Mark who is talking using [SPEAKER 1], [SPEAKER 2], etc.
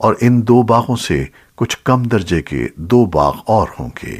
[SPEAKER 1] اور ان دو باغوں سے کچھ کم درجے کے دو باغ اور ہوں گے۔